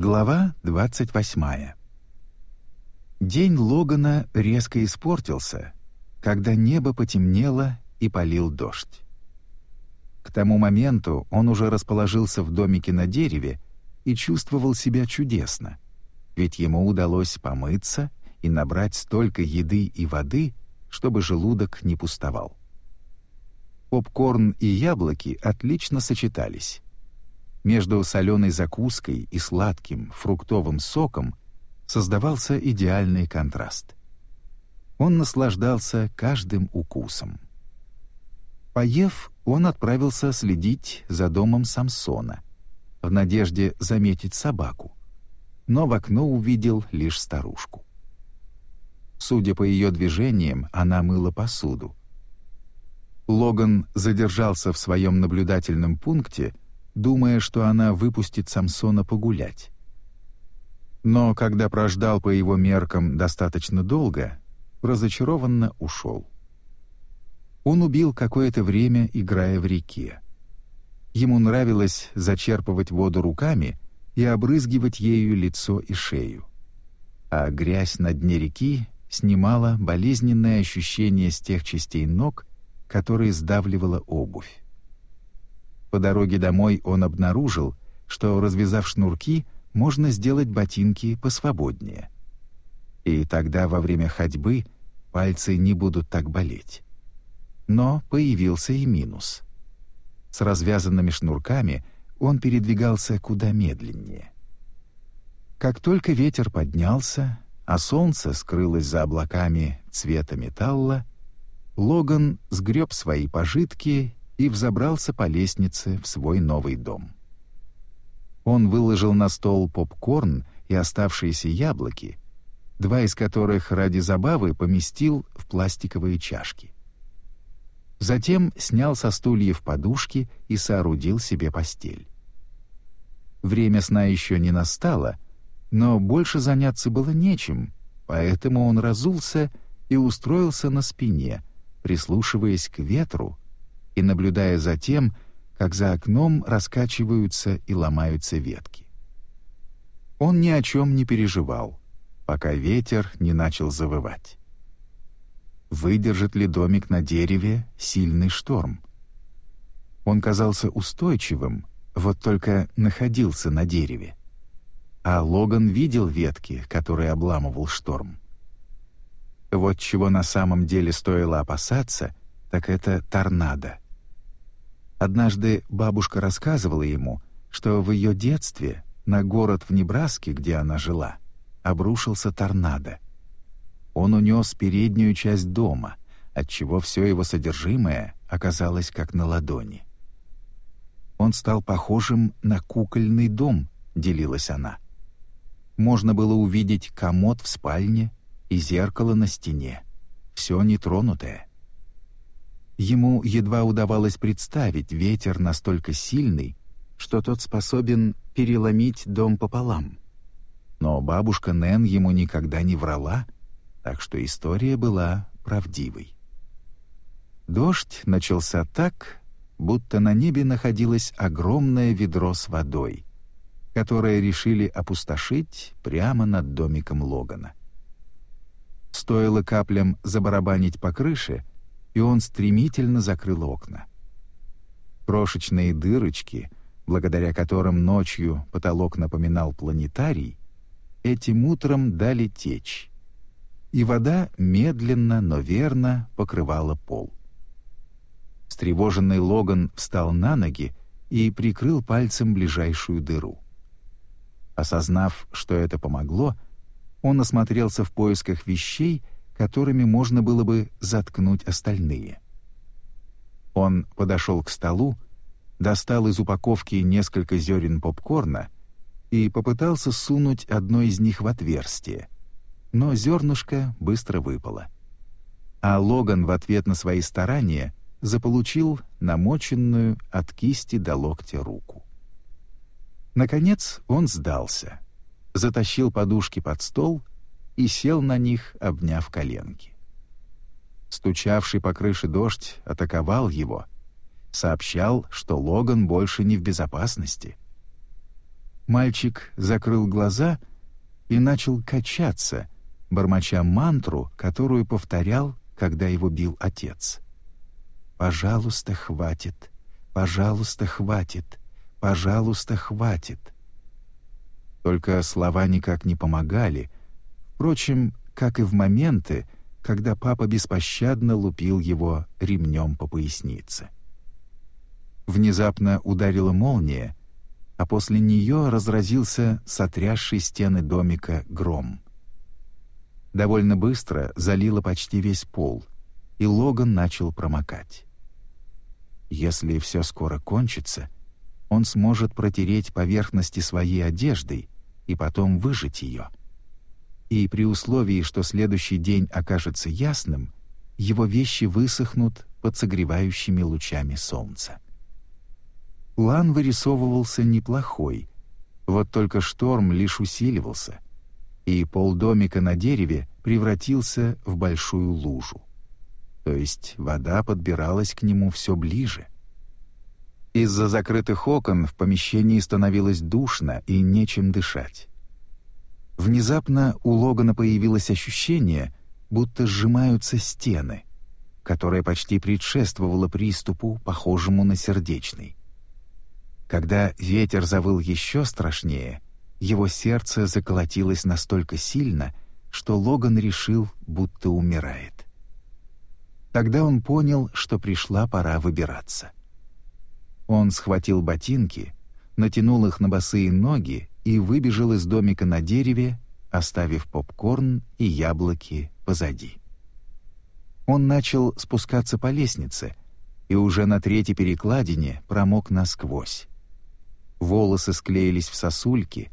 Глава 28. День Логана резко испортился, когда небо потемнело и полил дождь. К тому моменту он уже расположился в домике на дереве и чувствовал себя чудесно, ведь ему удалось помыться и набрать столько еды и воды, чтобы желудок не пустовал. Попкорн и яблоки отлично сочетались. Между соленой закуской и сладким фруктовым соком создавался идеальный контраст. Он наслаждался каждым укусом. Поев, он отправился следить за домом Самсона, в надежде заметить собаку, но в окно увидел лишь старушку. Судя по ее движениям, она мыла посуду. Логан задержался в своем наблюдательном пункте, думая, что она выпустит Самсона погулять. Но когда прождал по его меркам достаточно долго, разочарованно ушел. Он убил какое-то время, играя в реке. Ему нравилось зачерпывать воду руками и обрызгивать ею лицо и шею. А грязь на дне реки снимала болезненное ощущение с тех частей ног, которые сдавливала обувь. По дороге домой он обнаружил, что, развязав шнурки, можно сделать ботинки посвободнее. И тогда во время ходьбы пальцы не будут так болеть. Но появился и минус. С развязанными шнурками он передвигался куда медленнее. Как только ветер поднялся, а солнце скрылось за облаками цвета металла, Логан сгреб свои пожитки и взобрался по лестнице в свой новый дом. Он выложил на стол попкорн и оставшиеся яблоки, два из которых ради забавы поместил в пластиковые чашки. Затем снял со стульев подушки и соорудил себе постель. Время сна еще не настало, но больше заняться было нечем, поэтому он разулся и устроился на спине, прислушиваясь к ветру и наблюдая за тем, как за окном раскачиваются и ломаются ветки. Он ни о чем не переживал, пока ветер не начал завывать. Выдержит ли домик на дереве сильный шторм? Он казался устойчивым, вот только находился на дереве. А Логан видел ветки, которые обламывал шторм. Вот чего на самом деле стоило опасаться, так это торнадо. Однажды бабушка рассказывала ему, что в ее детстве на город в Небраске, где она жила, обрушился торнадо. Он унес переднюю часть дома, отчего все его содержимое оказалось как на ладони. Он стал похожим на кукольный дом, делилась она. Можно было увидеть комод в спальне и зеркало на стене, все нетронутое. Ему едва удавалось представить ветер настолько сильный, что тот способен переломить дом пополам. Но бабушка Нэн ему никогда не врала, так что история была правдивой. Дождь начался так, будто на небе находилось огромное ведро с водой, которое решили опустошить прямо над домиком Логана. Стоило каплям забарабанить по крыше — и он стремительно закрыл окна. Крошечные дырочки, благодаря которым ночью потолок напоминал планетарий, этим утром дали течь, и вода медленно, но верно покрывала пол. Встревоженный Логан встал на ноги и прикрыл пальцем ближайшую дыру. Осознав, что это помогло, он осмотрелся в поисках вещей, которыми можно было бы заткнуть остальные. Он подошел к столу, достал из упаковки несколько зерен попкорна и попытался сунуть одно из них в отверстие, но зернышко быстро выпало. А Логан в ответ на свои старания заполучил намоченную от кисти до локтя руку. Наконец он сдался, затащил подушки под стол и сел на них, обняв коленки. Стучавший по крыше дождь атаковал его, сообщал, что Логан больше не в безопасности. Мальчик закрыл глаза и начал качаться, бормоча мантру, которую повторял, когда его бил отец. «Пожалуйста, хватит! Пожалуйста, хватит! Пожалуйста, хватит!» Только слова никак не помогали, впрочем, как и в моменты, когда папа беспощадно лупил его ремнем по пояснице. Внезапно ударила молния, а после нее разразился сотрясший стены домика гром. Довольно быстро залило почти весь пол, и Логан начал промокать. Если все скоро кончится, он сможет протереть поверхности своей одеждой и потом выжать ее. И при условии, что следующий день окажется ясным, его вещи высохнут под согревающими лучами солнца. План вырисовывался неплохой, вот только шторм лишь усиливался, и пол домика на дереве превратился в большую лужу. То есть вода подбиралась к нему все ближе. Из-за закрытых окон в помещении становилось душно и нечем дышать. Внезапно у Логана появилось ощущение, будто сжимаются стены, которое почти предшествовало приступу, похожему на сердечный. Когда ветер завыл еще страшнее, его сердце заколотилось настолько сильно, что Логан решил, будто умирает. Тогда он понял, что пришла пора выбираться. Он схватил ботинки, натянул их на босые ноги и выбежал из домика на дереве, оставив попкорн и яблоки позади. Он начал спускаться по лестнице и уже на третьей перекладине промок насквозь. Волосы склеились в сосульки,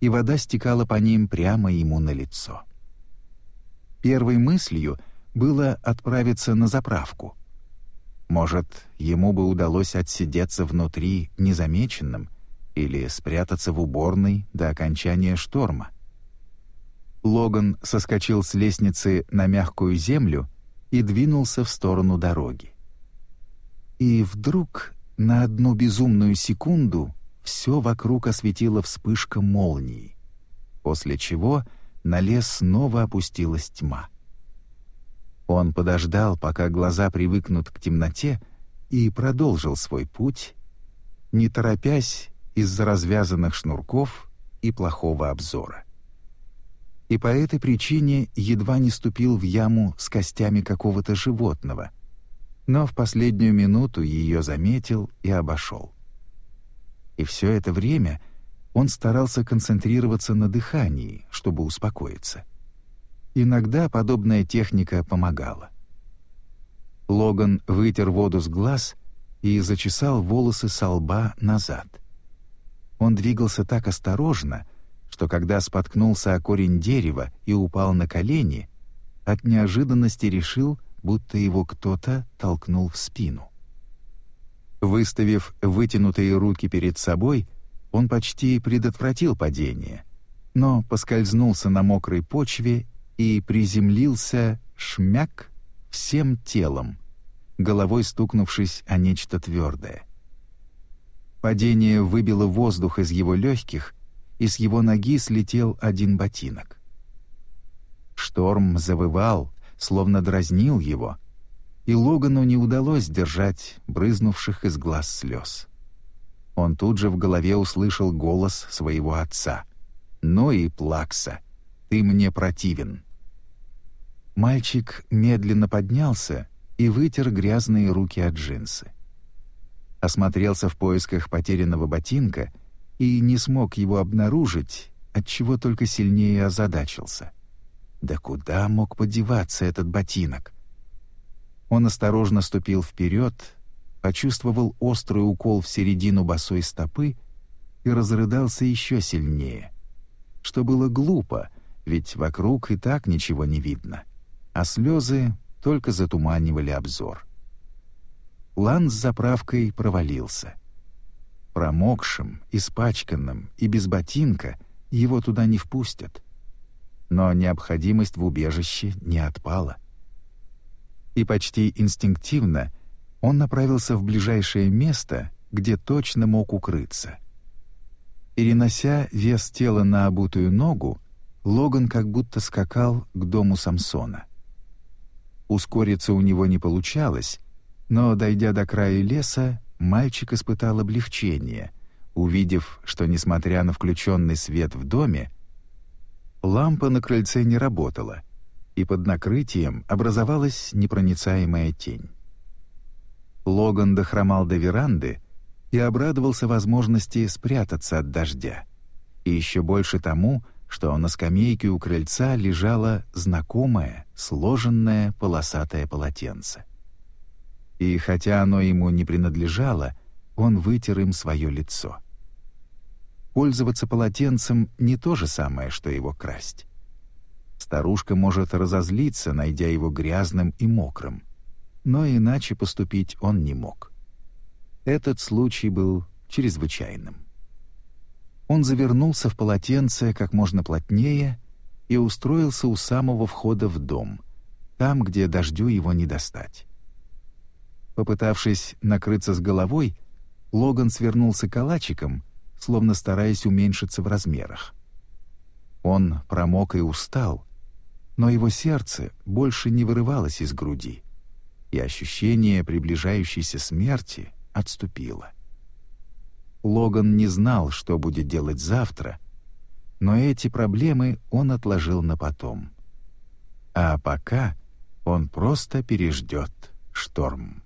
и вода стекала по ним прямо ему на лицо. Первой мыслью было отправиться на заправку. Может, ему бы удалось отсидеться внутри незамеченным или спрятаться в уборной до окончания шторма. Логан соскочил с лестницы на мягкую землю и двинулся в сторону дороги. И вдруг на одну безумную секунду все вокруг осветила вспышка молнии, после чего на лес снова опустилась тьма. Он подождал, пока глаза привыкнут к темноте, и продолжил свой путь, не торопясь из-за развязанных шнурков и плохого обзора. И по этой причине едва не ступил в яму с костями какого-то животного, но в последнюю минуту ее заметил и обошел. И все это время он старался концентрироваться на дыхании, чтобы успокоиться. Иногда подобная техника помогала. Логан вытер воду с глаз и зачесал волосы со лба назад. Он двигался так осторожно, что когда споткнулся о корень дерева и упал на колени, от неожиданности решил, будто его кто-то толкнул в спину. Выставив вытянутые руки перед собой, он почти предотвратил падение, но поскользнулся на мокрой почве и приземлился шмяк всем телом, головой стукнувшись о нечто твердое. Падение выбило воздух из его легких, и с его ноги слетел один ботинок. Шторм завывал, словно дразнил его, и Логану не удалось держать брызнувших из глаз слез. Он тут же в голове услышал голос своего отца. «Ну и плакса, ты мне противен». Мальчик медленно поднялся и вытер грязные руки от джинсы. Осмотрелся в поисках потерянного ботинка и не смог его обнаружить, отчего только сильнее озадачился. Да куда мог подеваться этот ботинок? Он осторожно ступил вперед, почувствовал острый укол в середину босой стопы и разрыдался еще сильнее. Что было глупо, ведь вокруг и так ничего не видно, а слезы только затуманивали обзор. Лан с заправкой провалился. Промокшим, испачканным и без ботинка его туда не впустят. Но необходимость в убежище не отпала и почти инстинктивно он направился в ближайшее место, где точно мог укрыться. Перенося вес тела на обутую ногу, Логан как будто скакал к дому Самсона. Ускориться у него не получалось, но, дойдя до края леса, мальчик испытал облегчение, увидев, что, несмотря на включенный свет в доме, лампа на крыльце не работала, и под накрытием образовалась непроницаемая тень. Логан дохромал до веранды и обрадовался возможности спрятаться от дождя, и еще больше тому, что на скамейке у крыльца лежало знакомое, сложенное полосатое полотенце. И хотя оно ему не принадлежало, он вытер им свое лицо. Пользоваться полотенцем не то же самое, что его красть. Старушка может разозлиться, найдя его грязным и мокрым, но иначе поступить он не мог. Этот случай был чрезвычайным. Он завернулся в полотенце как можно плотнее и устроился у самого входа в дом, там, где дождю его не достать. Попытавшись накрыться с головой, Логан свернулся калачиком, словно стараясь уменьшиться в размерах. Он промок и устал, но его сердце больше не вырывалось из груди, и ощущение приближающейся смерти отступило. Логан не знал, что будет делать завтра, но эти проблемы он отложил на потом. А пока он просто переждет шторм.